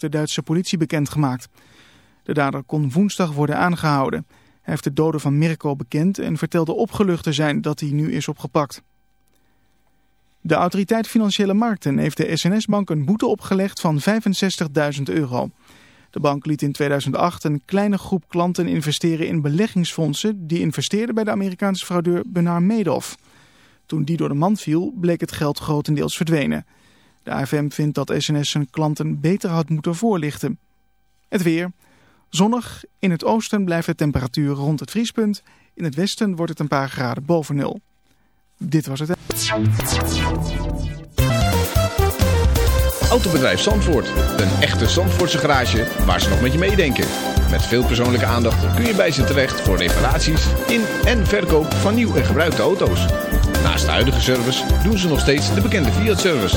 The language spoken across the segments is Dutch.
de Duitse politie bekendgemaakt. De dader kon woensdag worden aangehouden. Hij heeft de doden van Mirko bekend en vertelde opgelucht te zijn dat hij nu is opgepakt. De autoriteit Financiële Markten heeft de SNS-bank een boete opgelegd van 65.000 euro. De bank liet in 2008 een kleine groep klanten investeren in beleggingsfondsen die investeerden bij de Amerikaanse fraudeur Bernard Madoff. Toen die door de mand viel, bleek het geld grotendeels verdwenen. De AFM vindt dat SNS zijn klanten beter had moeten voorlichten. Het weer. Zonnig. In het oosten blijft de temperatuur rond het vriespunt. In het westen wordt het een paar graden boven nul. Dit was het. Autobedrijf Zandvoort. Een echte Zandvoortse garage waar ze nog met je meedenken. Met veel persoonlijke aandacht kun je bij ze terecht voor reparaties in en verkoop van nieuw en gebruikte auto's. Naast de huidige service doen ze nog steeds de bekende Fiat-service.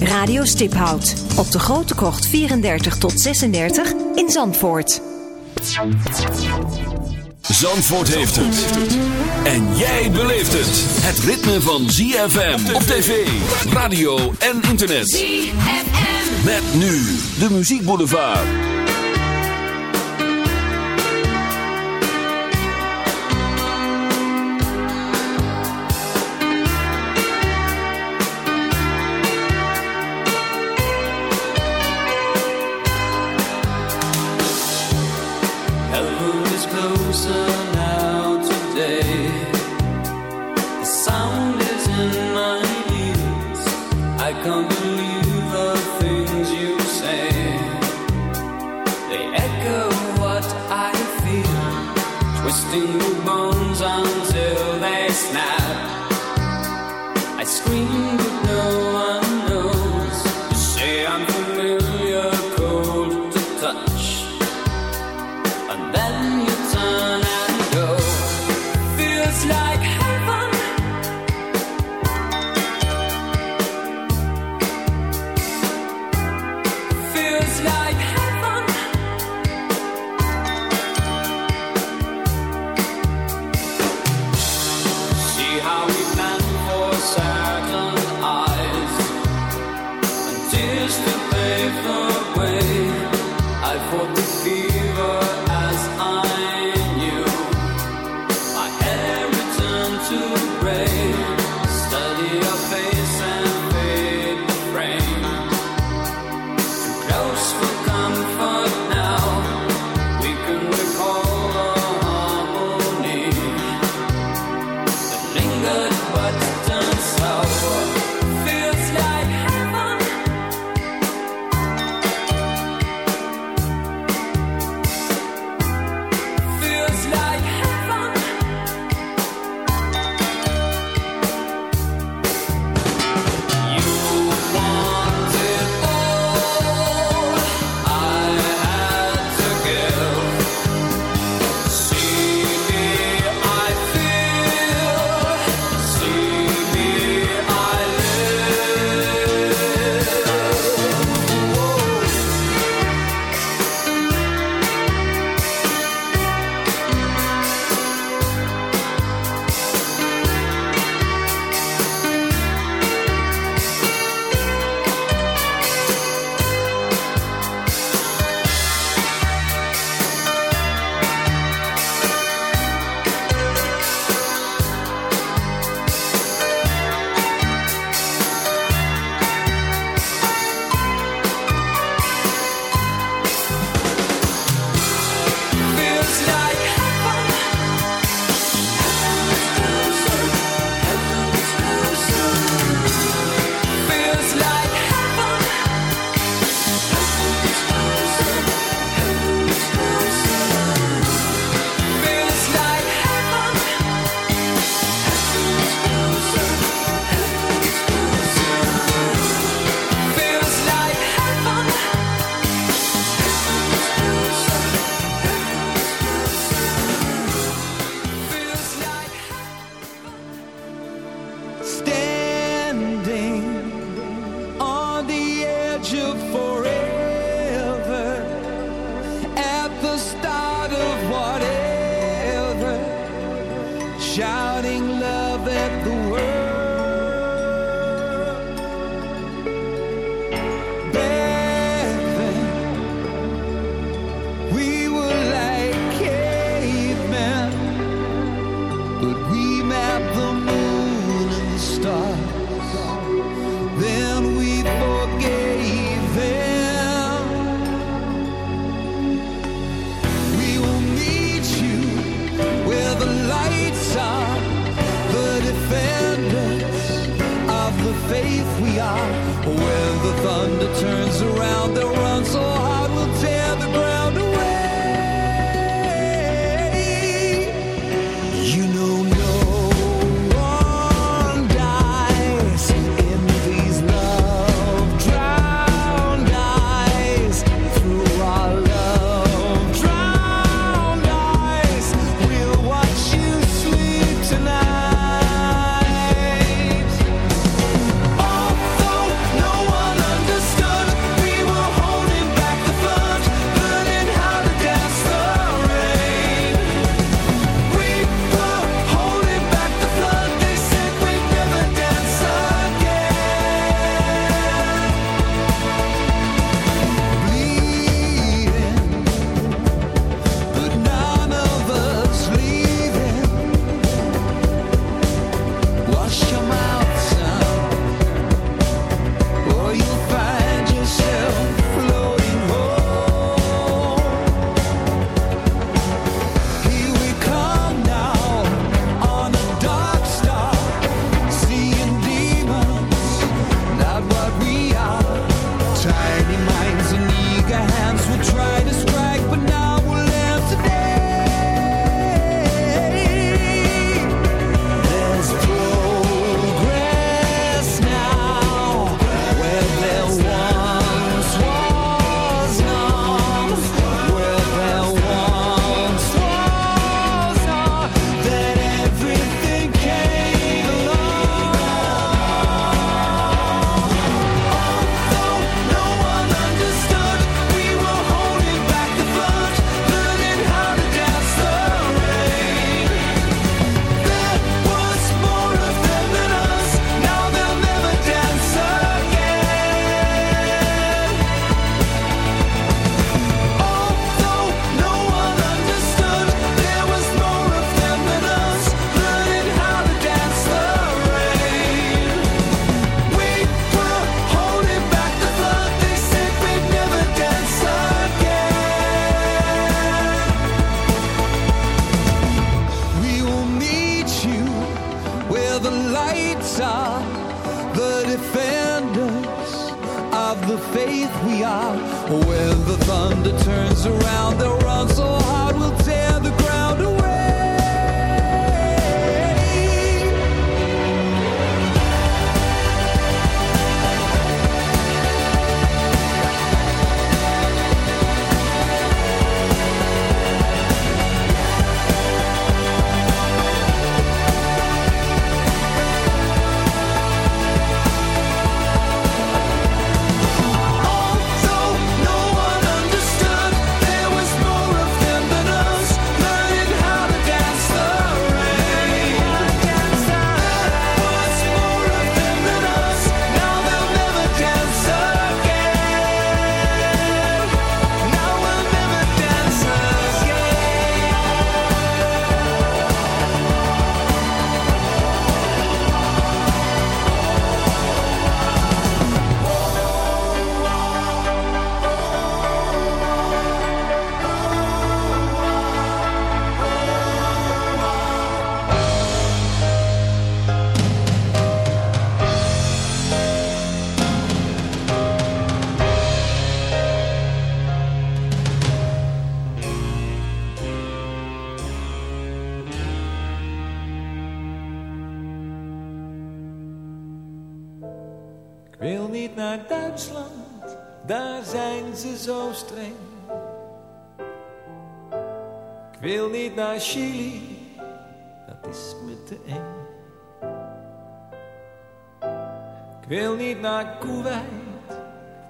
Radio Stiphout op de Grote Krocht 34 tot 36 in Zandvoort. Zandvoort heeft het. En jij beleeft het. Het ritme van ZFM op tv, radio en internet. ZFM. Met nu de muziekboulevard. Heaven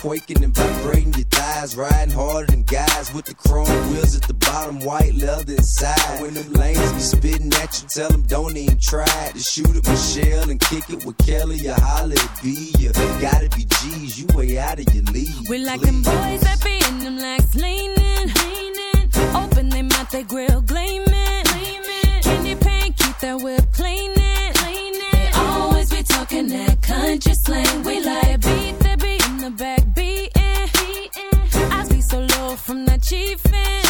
quaking and vibrating your thighs, riding harder than guys with the chrome wheels at the bottom, white leather inside. When them lanes be spitting at you, tell them don't even try to shoot at Michelle and kick it with Kelly or holla at B. You gotta be G's, you way out of your league. We like them boys that be in them legs leaning, leaning. Open their mouth, they grill gleaming, gleaming. Candy paint, keep that whip cleaning, cleaning. They always be talking that country slang. We like beat the beat in the back from the chief and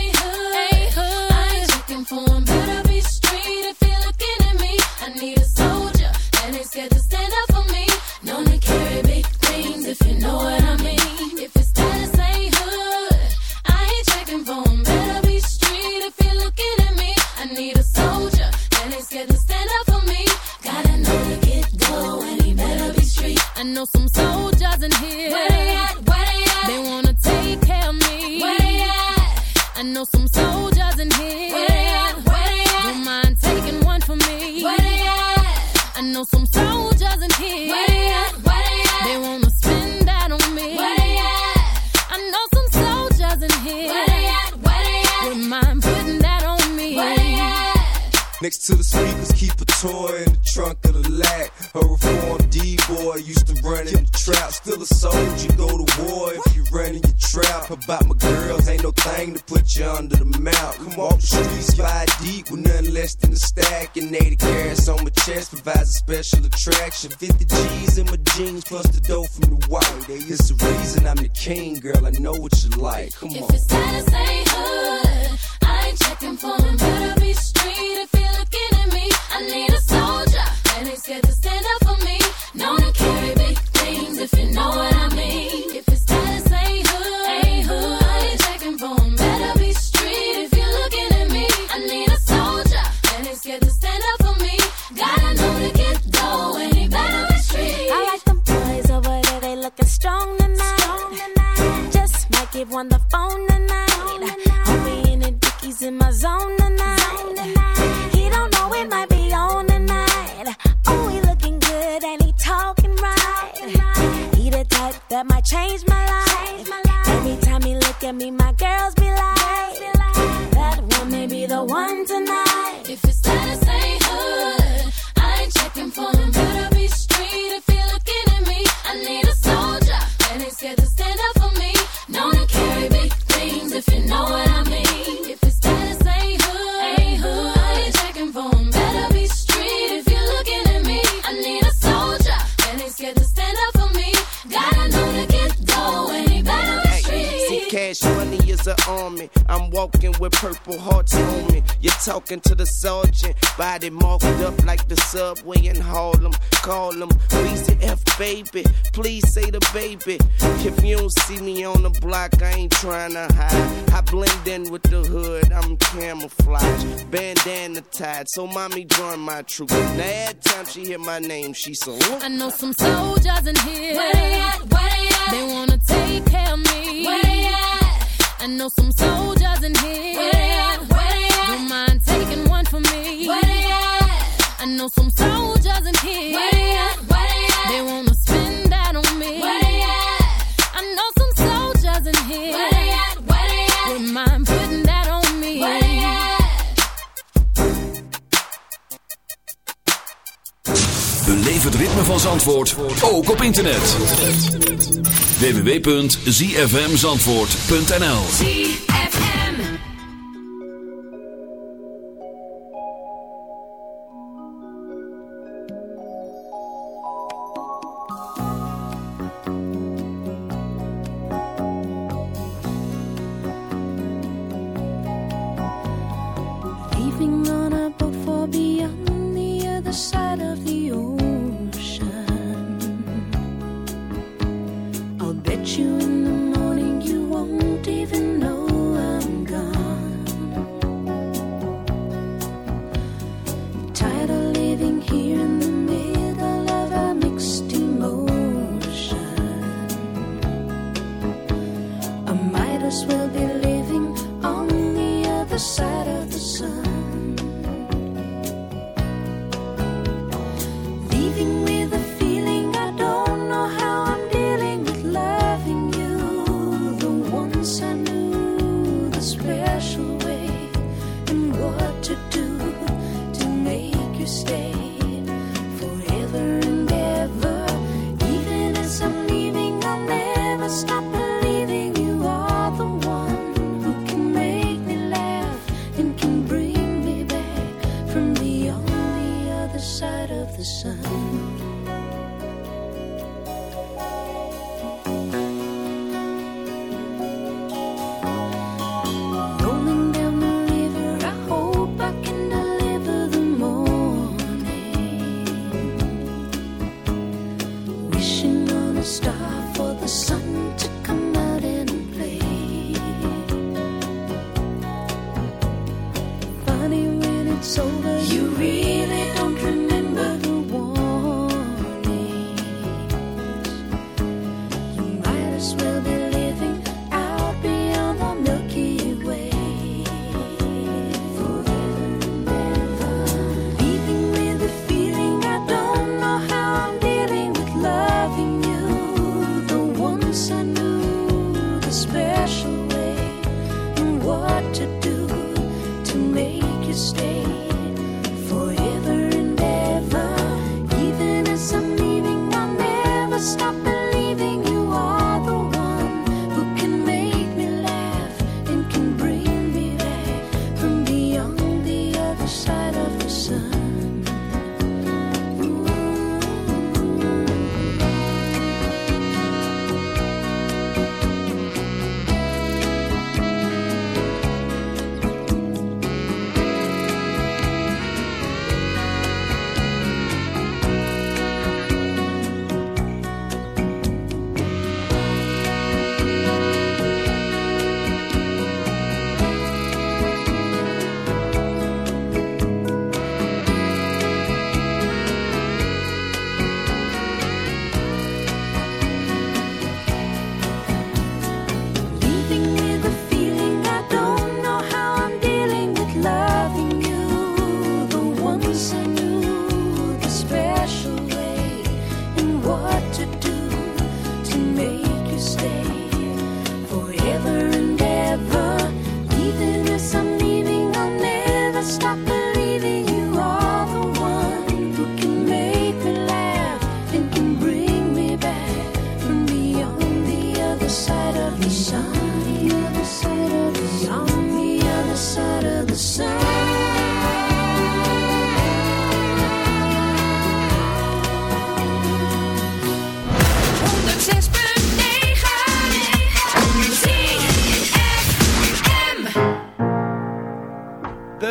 Still a soldier, go to war if you run in your trap. About my girls, ain't no thing to put you under the mount. Come off the streets, five deep with nothing less than a stack. And 80 carats on my chest provides a special attraction. 50 G's in my jeans plus the dough from the white. It's the reason I'm the king, girl. I know what you like. Come If on. his status ain't hood, I ain't checking for him. Better be street if you're looking at me. I need a soldier ain't scared to stand up for me. Known to carry big things if you know what I mean. If baby. If you don't see me on the block, I ain't trying to hide. I blend in with the hood, I'm camouflage. Bandana tied, so mommy join my troop. Now every time she hear my name, she salute. I know some soldiers in here. Where they at? Where they at? They wanna take care of me. Where they at? I know some soldiers in here. Where they at? Where they at? Don't mind taking one for me. Where they at? I know some soldiers in here. Where they at? Where they at? They wanna spend on me. Some het ritme van Zandvoort ook op internet. www.zfmzandvoort.nl star for the sun to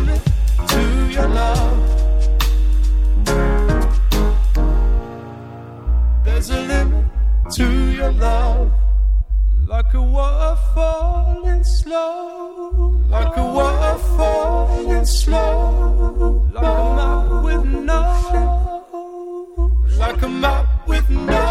Limit to your love. There's a limit to your love. Like a waterfall in slow. Like a waterfall in slow. Like a map with no. Like a map with no.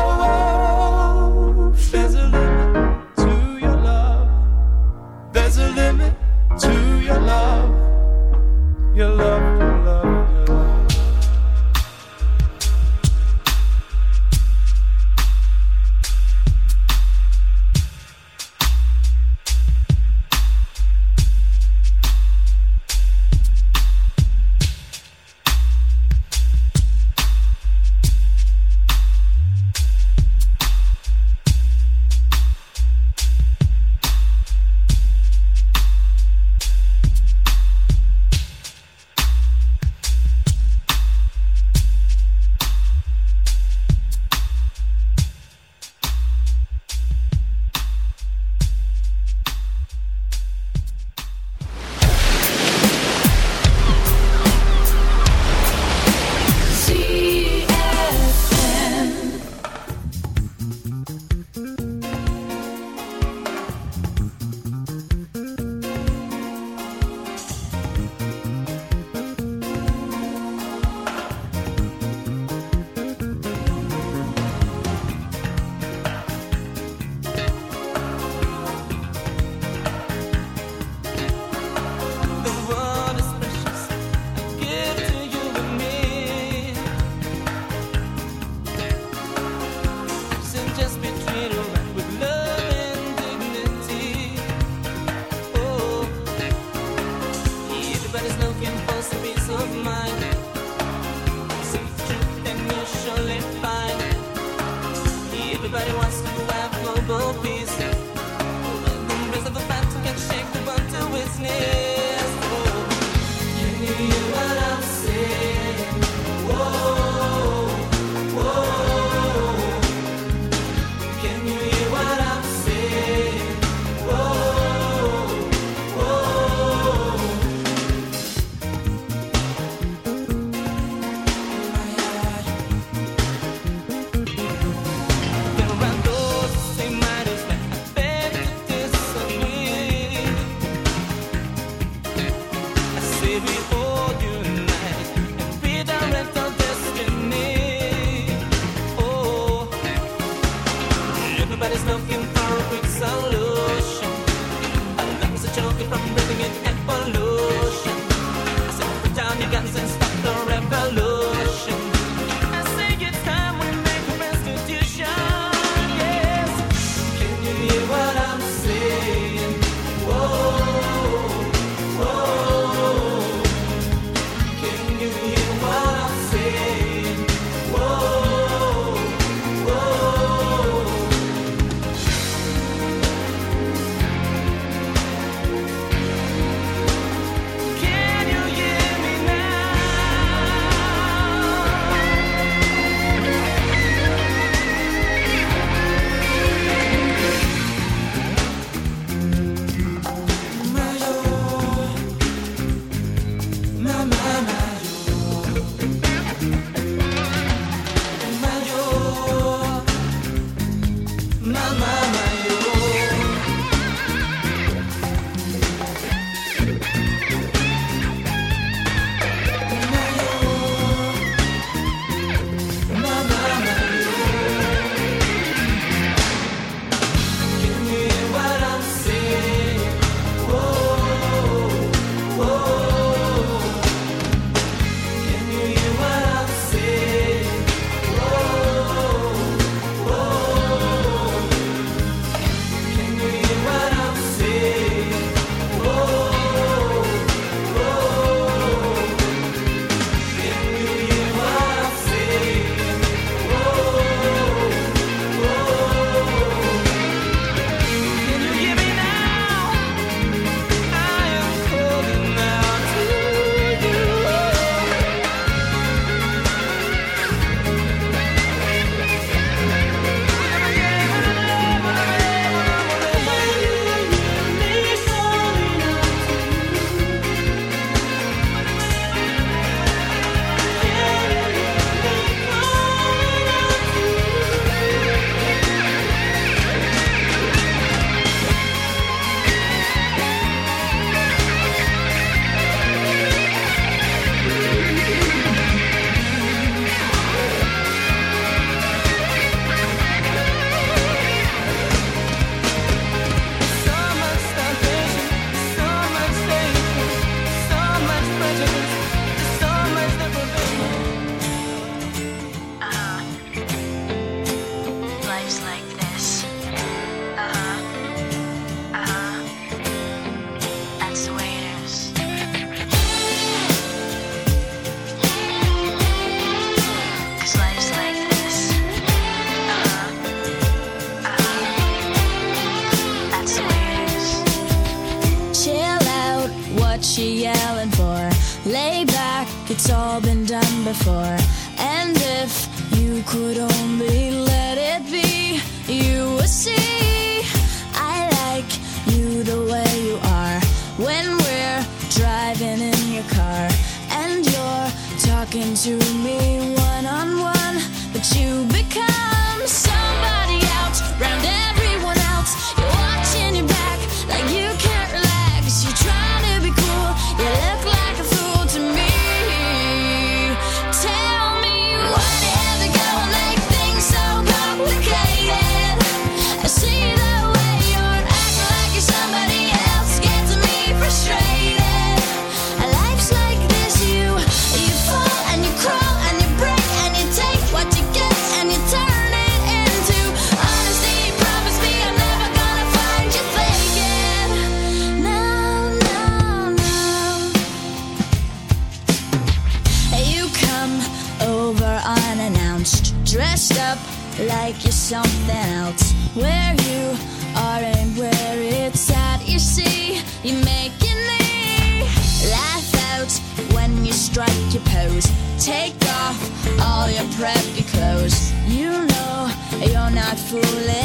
Before. fool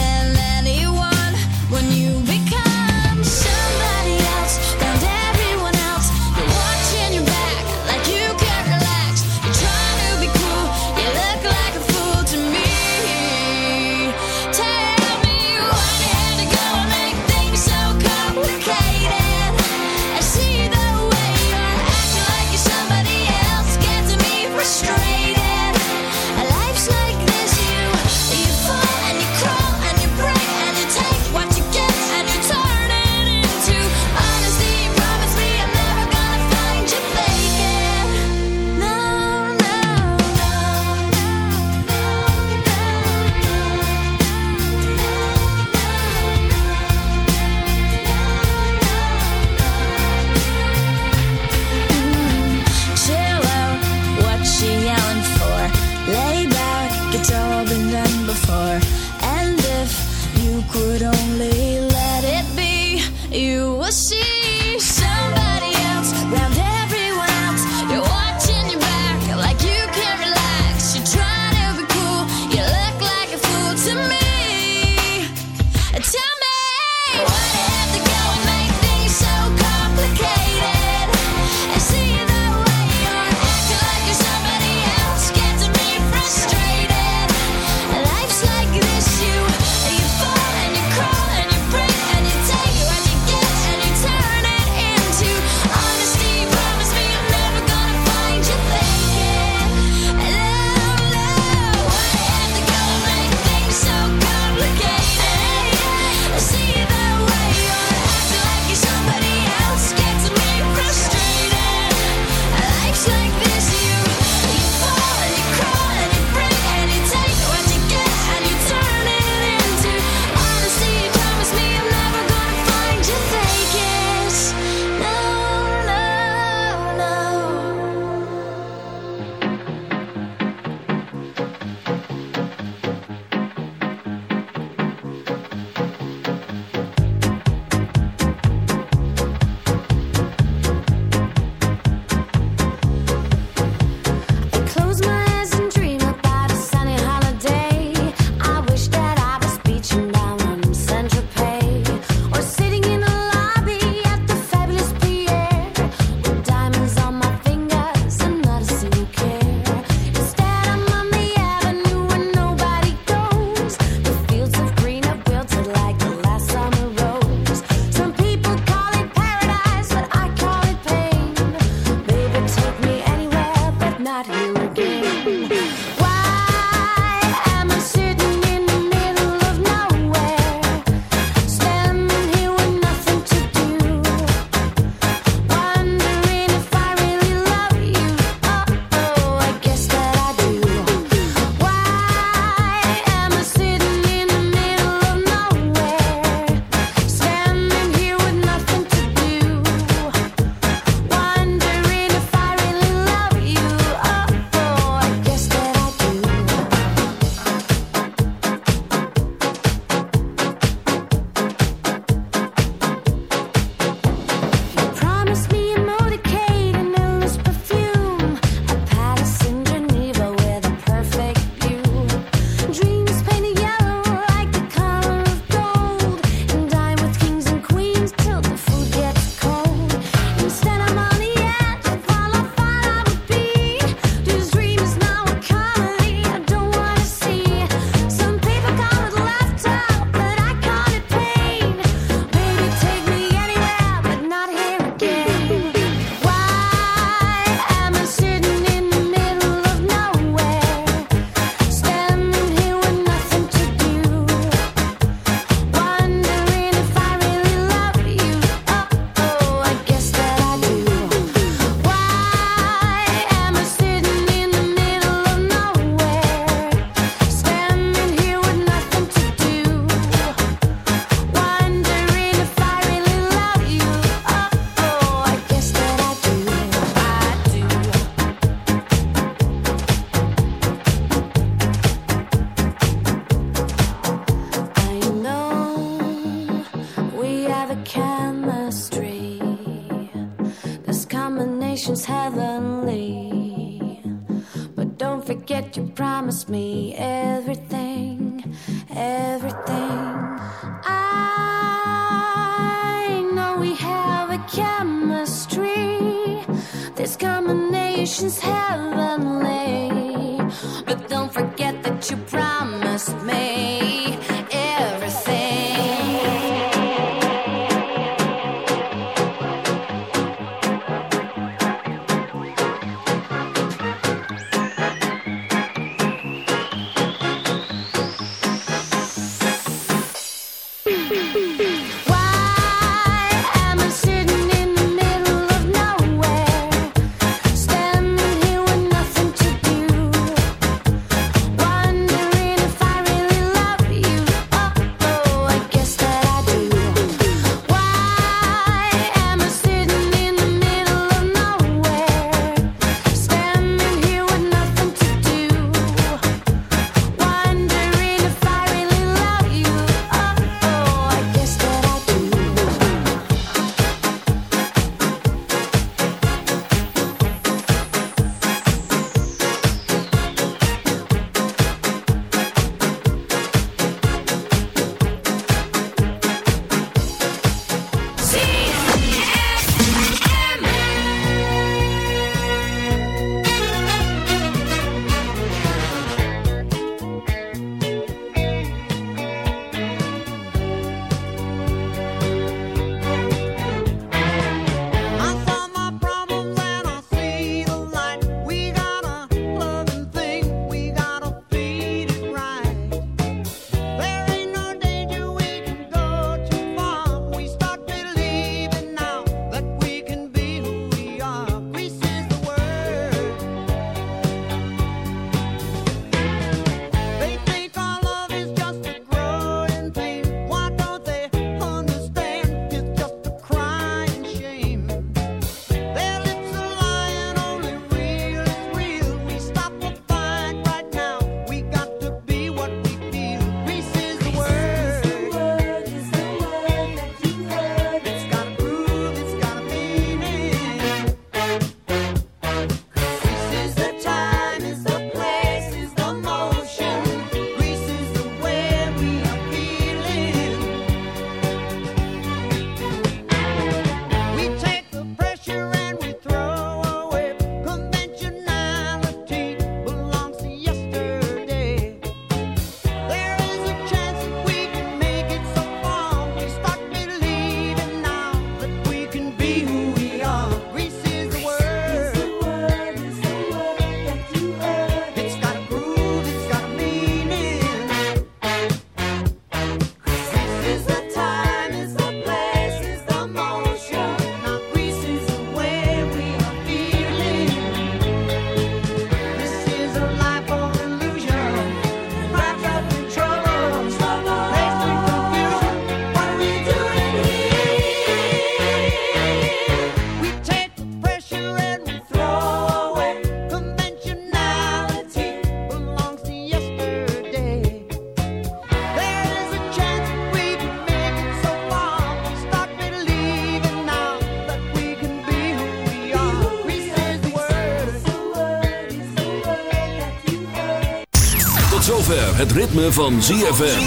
het ritme van ZFM.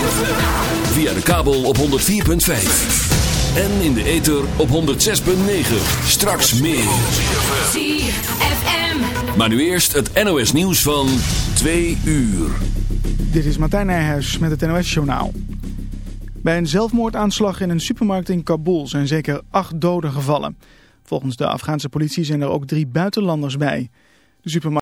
Via de kabel op 104.5. En in de ether op 106.9. Straks meer. ZFM. Maar nu eerst het NOS nieuws van 2 uur. Dit is Martijn Nijhuis met het NOS Journaal. Bij een zelfmoordaanslag in een supermarkt in Kabul zijn zeker acht doden gevallen. Volgens de Afghaanse politie zijn er ook drie buitenlanders bij. De supermarkt